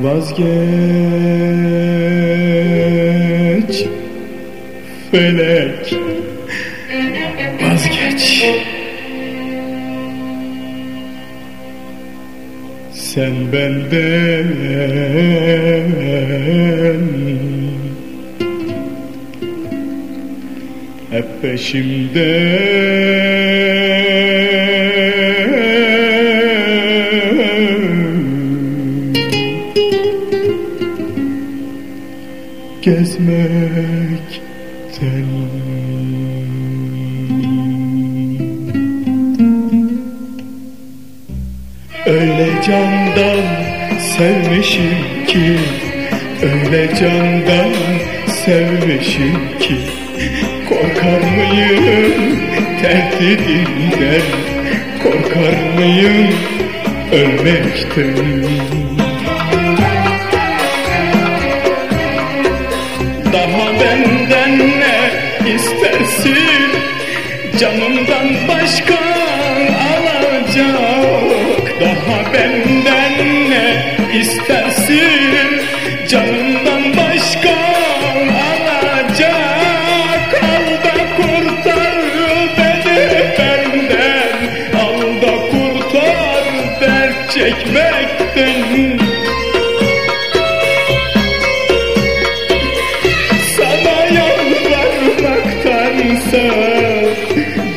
Vazgeç. Felek. Vazgeç. Sen benden Hep peşimde. Gezmekten Öyle candan sevmişim ki Öyle candan sevmişim ki Korkar mıyım? Tehdidinden Korkar mıyım? Ölmekten. Daha benden ne istersin? Canımdan başka alacak. Daha benden ne istersin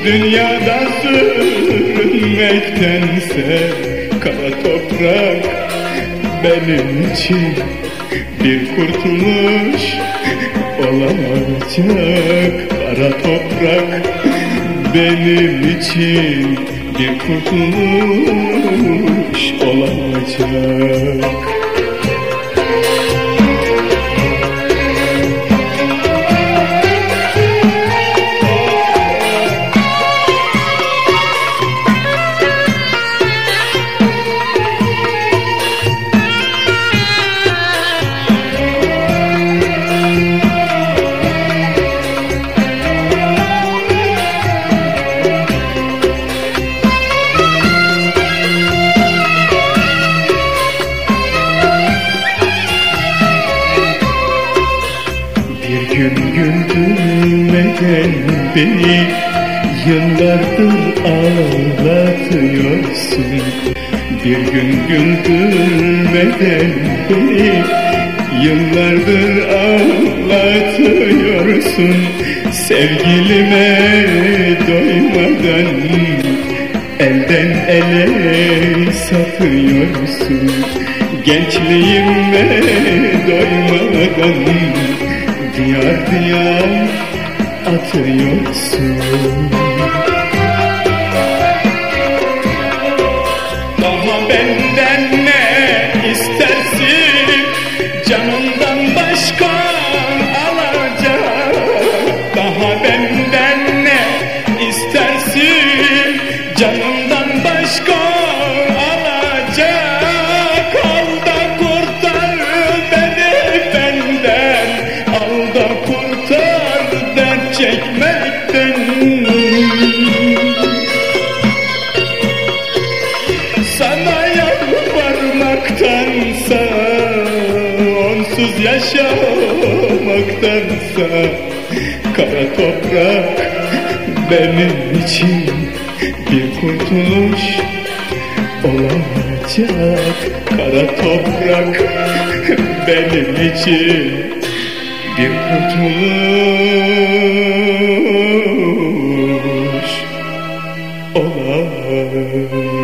Dünyada sürünmektense Kara toprak benim için bir kurtuluş olacak Kara toprak benim için bir kurtuluş olacak güldürmeden beni Yıllardır ağlatıyorsun Bir gün güldürmeden beni Yıllardır ağlatıyorsun Sevgilime doymadan Elden ele satıyorsun. Gençliğime doymadan Diyar diyar atıyorsun çekmekten Sana yalvarmaktansa Onsuz yaşamaktansa Kara toprak benim için bir kurtuluş olacak. Kara toprak benim için bir kurtuluş olacak